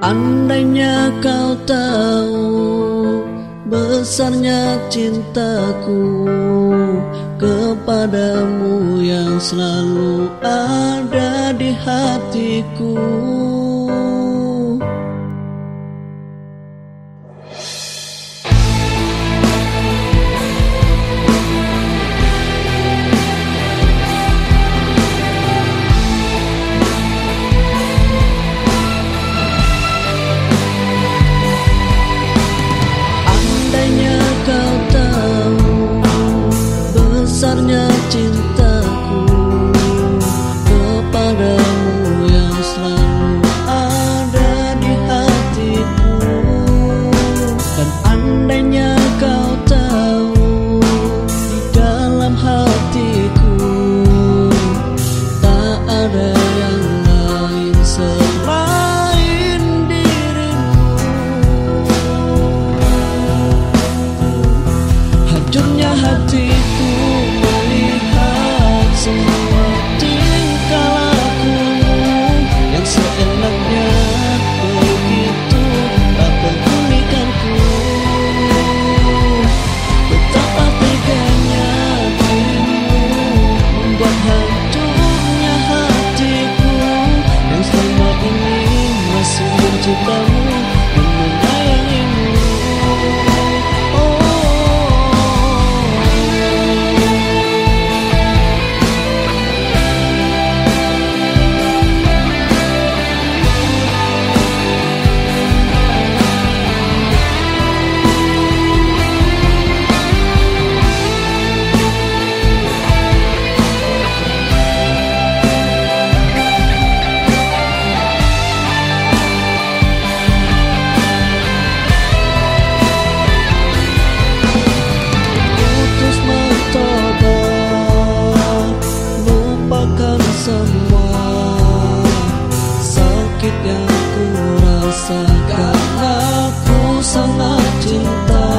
Andainya kau tahu besarnya cintaku kepadamu yang selalu ada di hatiku. Semua sakit yang Karena ku sangat cinta.